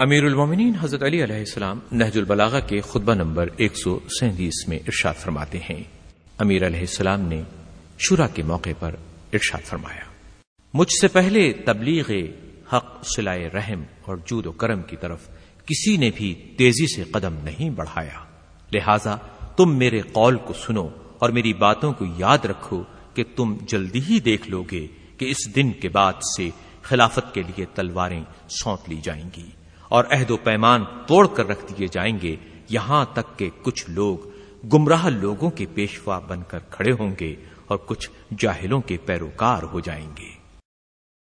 امیر المومنین حضرت علی علیہ السلام نہج البلاغہ کے خطبہ نمبر ایک سو سینتیس میں ارشاد فرماتے ہیں۔ امیر علیہ السلام نے شورا کے موقع پر ارشاد فرمایا۔ مجھ سے پہلے تبلیغ حق سلائے رحم اور جود و کرم کی طرف کسی نے بھی تیزی سے قدم نہیں بڑھایا۔ لہذا تم میرے قول کو سنو اور میری باتوں کو یاد رکھو کہ تم جلدی ہی دیکھ لو گے کہ اس دن کے بعد سے خلافت کے لیے تلواریں سونپ لی جائیں گی۔ اور عہد و پیمان توڑ کر رکھ دیے جائیں گے، یہاں تک کہ کچھ لوگ گمراہ لوگوں کے پیشوا بن کر کھڑے ہوں گے اور کچھ جاہلوں کے پیروکار ہو جائیں گے۔